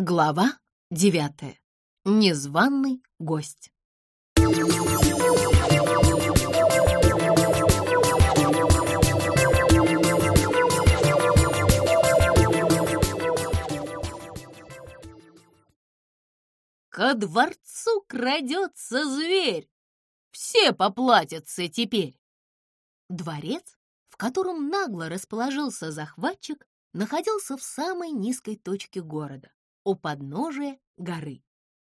Глава девятая. Незваный гость. Ко дворцу крадется зверь. Все поплатятся теперь. Дворец, в котором нагло расположился захватчик, находился в самой низкой точке города, у подножия горы.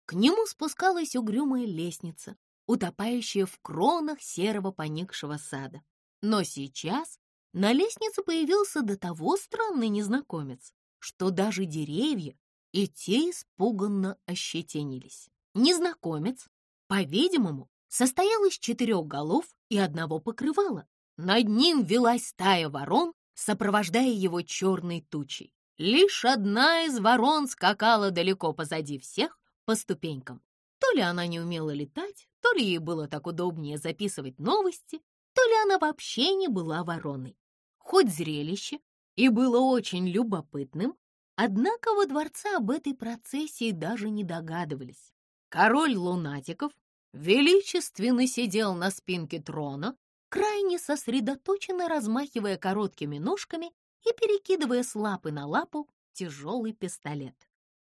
К нему спускалась угрюмая лестница, утопающая в кронах серого поникшего сада. Но сейчас на лестнице появился до того странный незнакомец, что даже деревья и те испуганно ощетинились. Незнакомец, по-видимому, состоял из четырех голов и одного покрывала. Над ним велась стая ворон, сопровождая его черной тучей. Лишь одна из ворон скакала далеко позади всех по ступенькам. То ли она не умела летать, то ли ей было так удобнее записывать новости, то ли она вообще не была вороной. Хоть зрелище и было очень любопытным, однако во дворце об этой процессии даже не догадывались. Король лунатиков величественно сидел на спинке трона, крайне сосредоточенно размахивая короткими ножками и перекидывая с лапы на лапу тяжелый пистолет.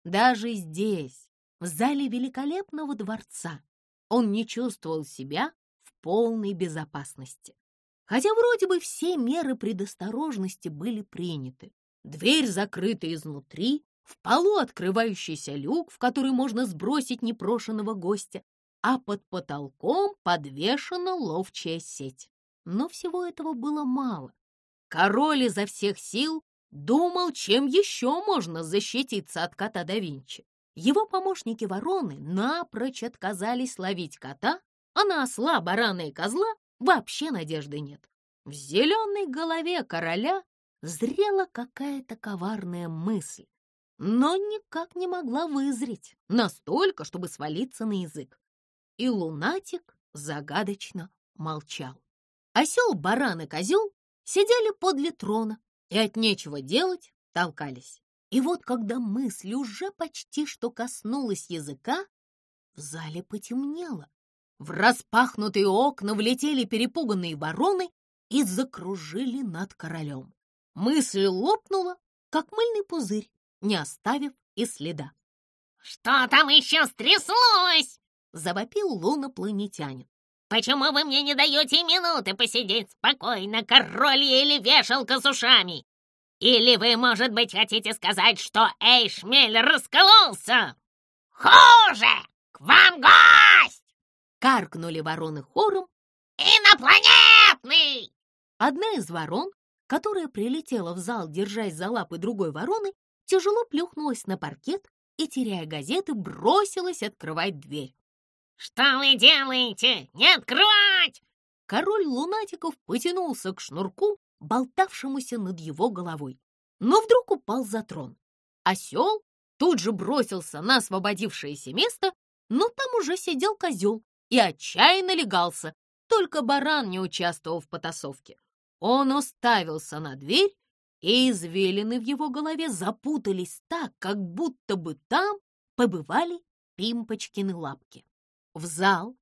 Даже здесь, в зале великолепного дворца, он не чувствовал себя в полной безопасности. Хотя вроде бы все меры предосторожности были приняты. Дверь закрыта изнутри, в полу открывающийся люк, в который можно сбросить непрошенного гостя, а под потолком подвешена ловчая сеть. Но всего этого было мало. Король изо всех сил думал, чем еще можно защититься от кота да Винчи. Его помощники-вороны напрочь отказались ловить кота, а на осла, барана и козла вообще надежды нет. В зеленой голове короля зрела какая-то коварная мысль, но никак не могла вызреть настолько, чтобы свалиться на язык и лунатик загадочно молчал. Осел, баран и козел сидели подле трона и от нечего делать толкались. И вот когда мысль уже почти что коснулась языка, в зале потемнело. В распахнутые окна влетели перепуганные вороны и закружили над королем. Мысль лопнула, как мыльный пузырь, не оставив и следа. «Что там еще стряслось?» — завопил лунопланетянин. «Почему вы мне не даете минуты посидеть спокойно, король или вешалка с ушами? Или вы, может быть, хотите сказать, что Эйшмель раскололся? Хуже! К вам гость!» Каркнули вороны хором. «Инопланетный!» Одна из ворон, которая прилетела в зал, держась за лапы другой вороны, тяжело плюхнулась на паркет и, теряя газеты, бросилась открывать дверь. «Что вы делаете? Не открывать!» Король лунатиков потянулся к шнурку, болтавшемуся над его головой, но вдруг упал за трон. Осел тут же бросился на освободившееся место, но там уже сидел козел и отчаянно легался, только баран не участвовал в потасовке. Он уставился на дверь, и извилины в его голове запутались так, как будто бы там побывали пимпочкины лапки. В зал,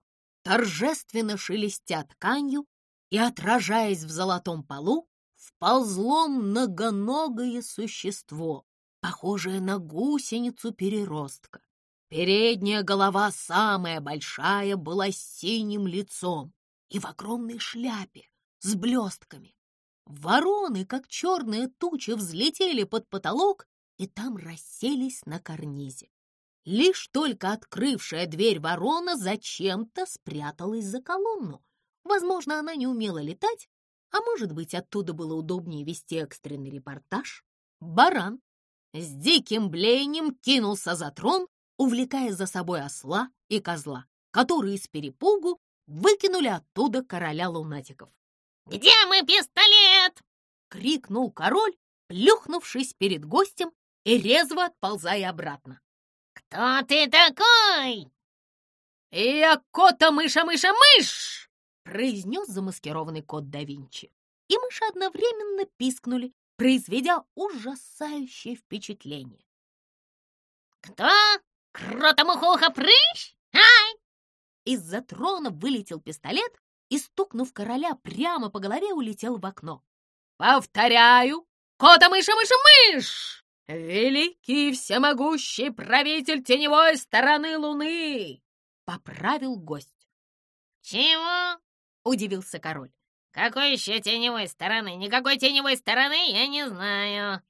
торжественно шелестя тканью и отражаясь в золотом полу, вползло многоногое существо, похожее на гусеницу-переростка. Передняя голова, самая большая, была с синим лицом и в огромной шляпе с блестками. Вороны, как черные тучи, взлетели под потолок и там расселись на карнизе. Лишь только открывшая дверь ворона зачем-то спряталась за колонну. Возможно, она не умела летать, а может быть, оттуда было удобнее вести экстренный репортаж. Баран с диким блеянием кинулся за трон, увлекая за собой осла и козла, которые с перепугу выкинули оттуда короля лунатиков. «Где мой пистолет?» — крикнул король, плюхнувшись перед гостем и резво отползая обратно. «Кто ты такой?» «Я кота-мыша-мыша-мышь!» — произнес замаскированный кот да Винчи. И мыши одновременно пискнули, произведя ужасающее впечатление. Кто? Кротомухуха-прыщ? Ай! Из-за трона вылетел пистолет и, стукнув короля прямо по голове, улетел в окно. «Повторяю, кота-мыша-мыша-мышь! Великий всемогущий правитель теневой стороны Луны!» — поправил гость. «Чего?» — удивился король. «Какой еще теневой стороны? Никакой теневой стороны я не знаю».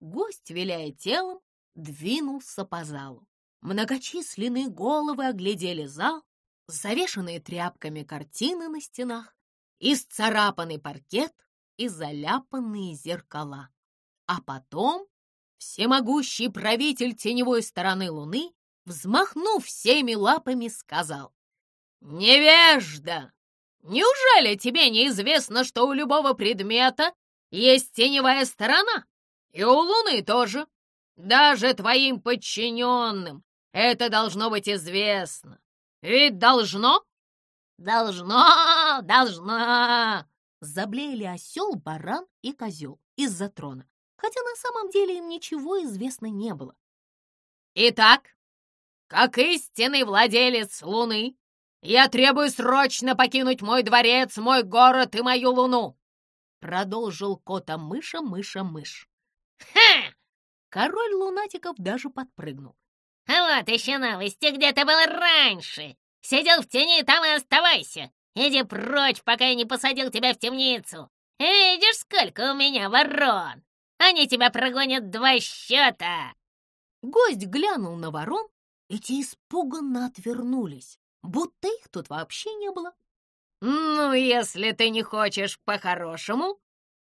Гость, виляя телом, двинулся по залу. Многочисленные головы оглядели зал, завешанные тряпками картины на стенах, исцарапанный паркет и заляпанные зеркала. А потом всемогущий правитель теневой стороны Луны, взмахнув всеми лапами, сказал «Невежда! Неужели тебе неизвестно, что у любого предмета есть теневая сторона? И у Луны тоже. Даже твоим подчиненным это должно быть известно. Ведь должно? Должно, должно. Заблеяли осел, баран и козел из-за трона, хотя на самом деле им ничего известно не было. Итак, как истинный владелец Луны, я требую срочно покинуть мой дворец, мой город и мою Луну, продолжил кота-мыша-мыша-мышь. Ха! Король лунатиков даже подпрыгнул. А вот еще новости, где ты был раньше. Сидел в тени, там и оставайся. Иди прочь, пока я не посадил тебя в темницу. Видишь, сколько у меня ворон? Они тебя прогонят два счета. Гость глянул на ворон, и те испуганно отвернулись, будто их тут вообще не было. «Ну, если ты не хочешь по-хорошему,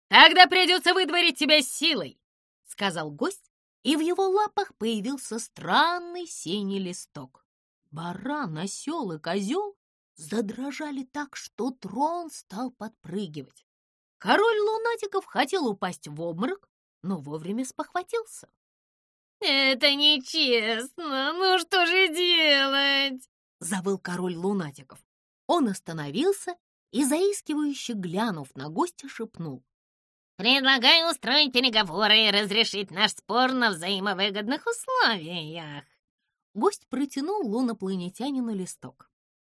тогда придется выдворить тебя силой», — сказал гость и в его лапах появился странный синий листок. Баран, осел и козел задрожали так, что трон стал подпрыгивать. Король лунатиков хотел упасть в обморок, но вовремя спохватился. «Это нечестно! Ну что же делать?» — завыл король лунатиков. Он остановился и, заискивающе глянув на гостя, шепнул. Предлагаю устроить переговоры и разрешить наш спор на взаимовыгодных условиях. Гость протянул лунопланетянину листок.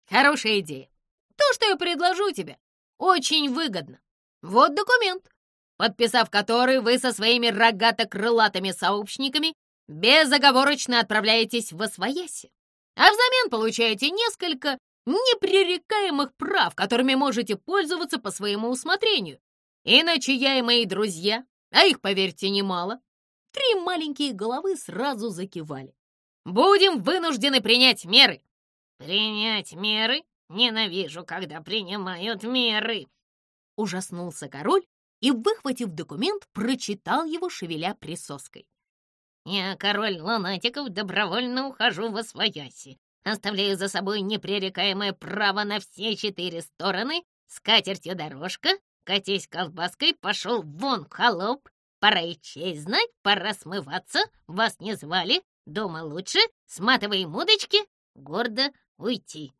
Хорошая идея. То, что я предложу тебе, очень выгодно. Вот документ, подписав который вы со своими рогато-крылатыми сообщниками безоговорочно отправляетесь в Освояси, а взамен получаете несколько непререкаемых прав, которыми можете пользоваться по своему усмотрению. Иначе я и мои друзья, а их, поверьте, немало, три маленькие головы сразу закивали. Будем вынуждены принять меры. Принять меры? Ненавижу, когда принимают меры. Ужаснулся король и, выхватив документ, прочитал его, шевеля присоской. Я, король лунатиков, добровольно ухожу во свояси. Оставляю за собой непререкаемое право на все четыре стороны, скатертью дорожка, Катись колбаской, пошел вон, холоп. Пора и честь знать, пора смываться. Вас не звали, дома лучше. Сматываем удочки, гордо уйти.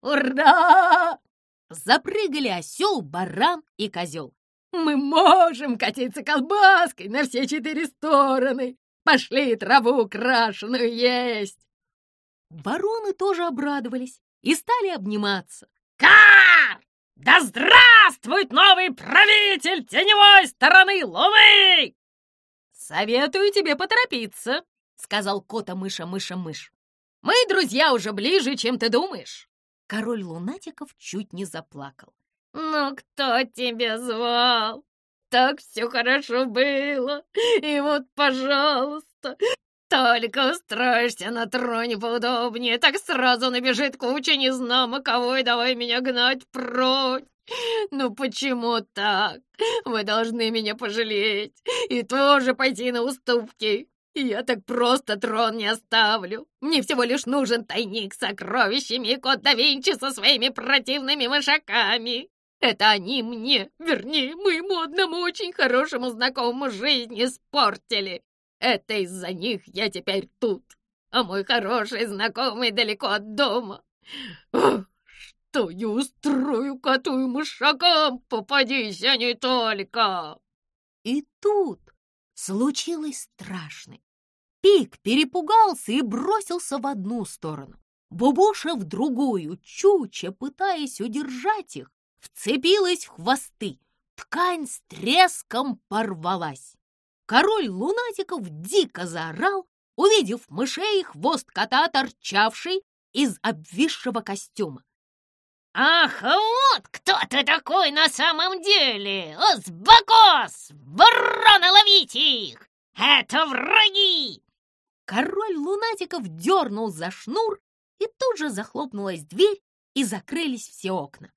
Ура! Запрыгали осел, баран и козел. Мы можем катиться колбаской на все четыре стороны. Пошли траву крашеную есть. Вороны тоже обрадовались и стали обниматься. Кар! Да здравствует новый правитель теневой стороны Луны! Советую тебе поторопиться, сказал кота-мыша-мыша-мышь. Мы, друзья, уже ближе, чем ты думаешь. Король лунатиков чуть не заплакал. «Ну, кто тебя звал? Так все хорошо было. И вот, пожалуйста, только устроишься на троне поудобнее, так сразу набежит куча незнамо кого и давай меня гнать прочь. Ну почему так? Вы должны меня пожалеть и тоже пойти на уступки. Я так просто трон не оставлю. Мне всего лишь нужен тайник с сокровищами и кот да Винчи со своими противными мышаками. Это они мне, вернее, моему одному очень хорошему знакомому жизнь испортили. Это из-за них я теперь тут, а мой хороший знакомый далеко от дома. Ох, что я устрою коту и мышакам, попадись они только!» И тут случилось страшное. Пик перепугался и бросился в одну сторону. Бубуша в другую, Чуча, пытаясь удержать их, вцепилась в хвосты. Ткань с треском порвалась. Король лунатиков дико заорал, увидев мышей и хвост кота, торчавший из обвисшего костюма. «Ах, вот кто ты такой на самом деле! Узбакос! Ворона, ловите их! Это враги!» Король лунатиков дернул за шнур, и тут же захлопнулась дверь, и закрылись все окна.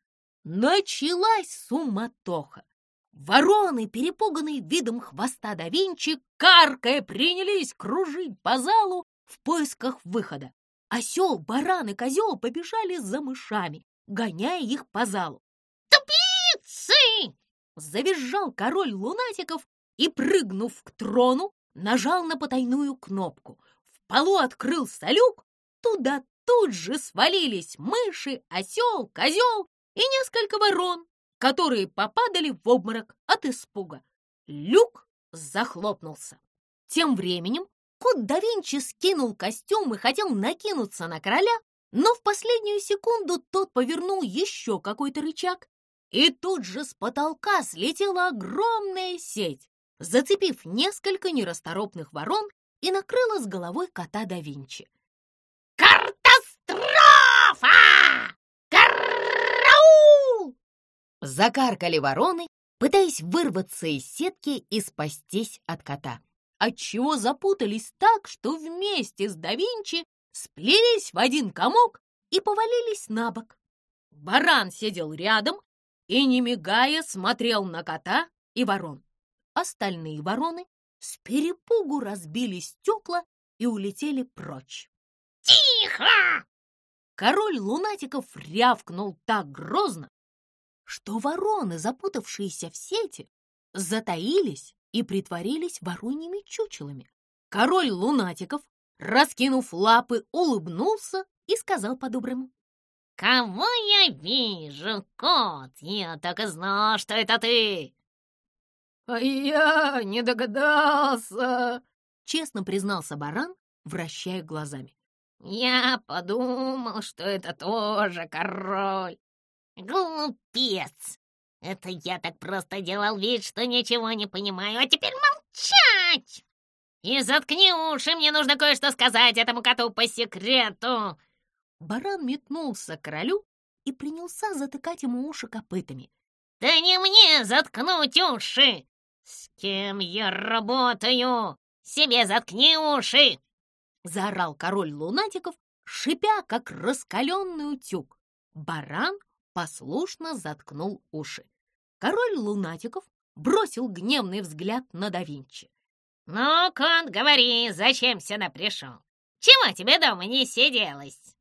Началась суматоха. Вороны, перепуганные видом хвоста да Винчи, каркая, принялись кружить по залу в поисках выхода. Осел, баран и козел побежали за мышами, гоняя их по залу. «Тупицы!» — завизжал король лунатиков и, прыгнув к трону, нажал на потайную кнопку. В полу открылся люк, туда тут же свалились мыши, осел, козел и несколько ворон, которые попадали в обморок от испуга. Люк захлопнулся. Тем временем кот да Винчи скинул костюм и хотел накинуться на короля, но в последнюю секунду тот повернул еще какой-то рычаг, и тут же с потолка слетела огромная сеть, зацепив несколько нерасторопных ворон и накрыла с головой кота да Винчи. Закаркали вороны, пытаясь вырваться из сетки и спастись от кота, отчего запутались так, что вместе с да Винчи сплелись в один комок и повалились на бок. Баран сидел рядом и, не мигая, смотрел на кота и ворон. Остальные вороны с перепугу разбили стекла и улетели прочь. «Тихо!» Король лунатиков рявкнул так грозно, что вороны, запутавшиеся в сети, затаились и притворились вороньими чучелами. Король лунатиков, раскинув лапы, улыбнулся и сказал по-доброму. «Кого я вижу, кот? Я так и знал, что это ты!» «А я не догадался!» — честно признался баран, вращая глазами. «Я подумал, что это тоже король!» «Глупец! Это я так просто делал вид, что ничего не понимаю, а теперь молчать! И заткни уши, мне нужно кое-что сказать этому коту по секрету!» Баран метнулся к королю и принялся затыкать ему уши копытами. «Да не мне заткнуть уши! С кем я работаю? Себе заткни уши!» Заорал король лунатиков, шипя, как раскаленный утюг. Баран послушно заткнул уши. Король лунатиков бросил гневный взгляд на да Винчи. «Ну, кот, говори, зачем сюда пришел? Чего тебе дома не сиделось?»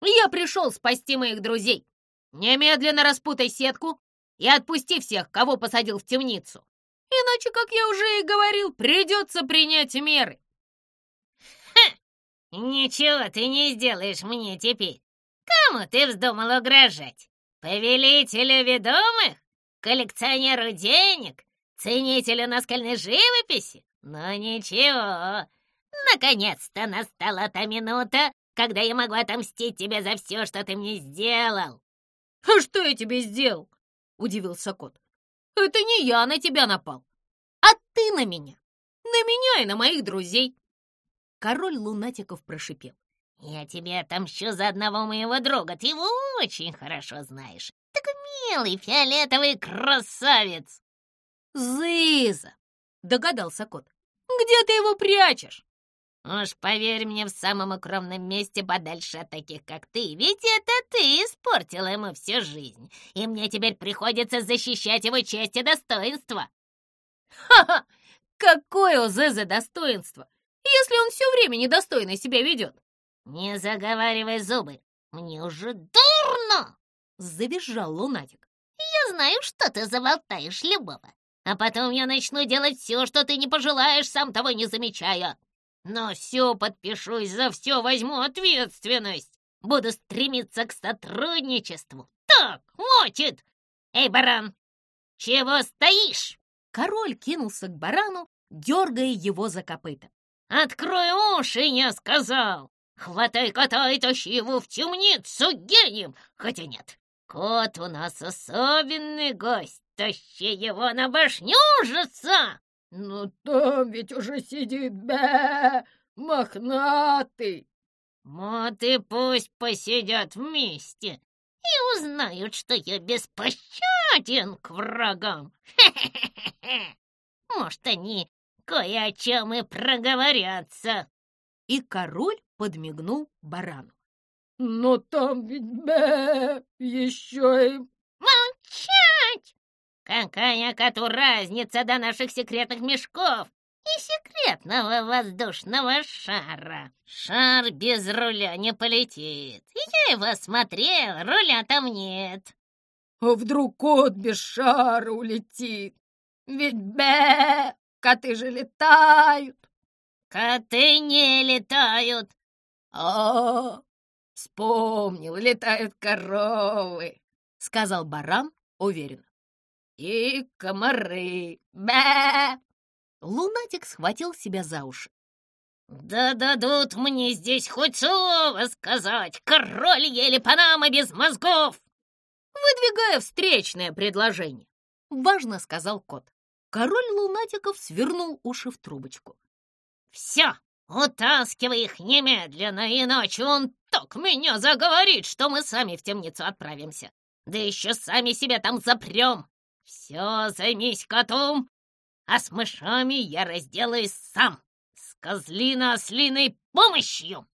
«Я пришел спасти моих друзей. Немедленно распутай сетку и отпусти всех, кого посадил в темницу. Иначе, как я уже и говорил, придется принять меры». «Ха! Ничего ты не сделаешь мне теперь. Кому ты вздумал угрожать? Повелителю ведомых? Коллекционеру денег? Ценителю наскальной живописи? Ну ничего, наконец-то настала та минута, когда я могу отомстить тебе за все, что ты мне сделал. «А что я тебе сделал?» — удивился кот. «Это не я на тебя напал, а ты на меня, на меня и на моих друзей». Король лунатиков прошипел. «Я тебе отомщу за одного моего друга, ты его очень хорошо знаешь. Такой милый фиолетовый красавец!» «Зыза!» — догадался кот. «Где ты его прячешь?» «Уж поверь мне, в самом укромном месте подальше от таких, как ты, ведь это ты испортила ему всю жизнь, и мне теперь приходится защищать его честь и достоинство». «Ха-ха! Какое у Зезы достоинство, если он все время недостойно себя ведет?» «Не заговаривай зубы, мне уже дурно!» — завизжал лунатик. «Я знаю, что ты заболтаешь любого, а потом я начну делать все, что ты не пожелаешь, сам того не замечая. Но все подпишусь, за все возьму ответственность. Буду стремиться к сотрудничеству. Так, хватит! Эй, баран, чего стоишь?» Король кинулся к барану, дергая его за копыта. Открой уши, я сказал! Хватай кота и тащи его в темницу гением! Хотя нет, кот у нас особенный гость, тащи его на башню ужаса!» «Ну там ведь уже сидит бе мохнатый!» «Вот и пусть посидят вместе и узнают, что я беспощаден к врагам. Может, они кое о чем и проговорятся. И король подмигнул барану. Но там ведь бе еще и... Молчать! Какая коту разница до наших секретных мешков и секретного воздушного шара? Шар без руля не полетит. Я его смотрел, руля там нет. А вдруг кот без шара улетит? Ведь бе коты же летают. Коты не летают. А, вспомнил, летают коровы, сказал баран уверенно. И комары. Бе! Лунатик схватил себя за уши. «Да дадут мне здесь хоть слово сказать, король еле панама без мозгов!» «Выдвигая встречное предложение», — важно сказал кот. Король лунатиков свернул уши в трубочку. «Все, утаскивай их немедленно, иначе он так меня заговорит, что мы сами в темницу отправимся. Да еще сами себя там запрем. Все, займись котом, а с мышами я разделаюсь сам, с козлино-ослиной помощью!»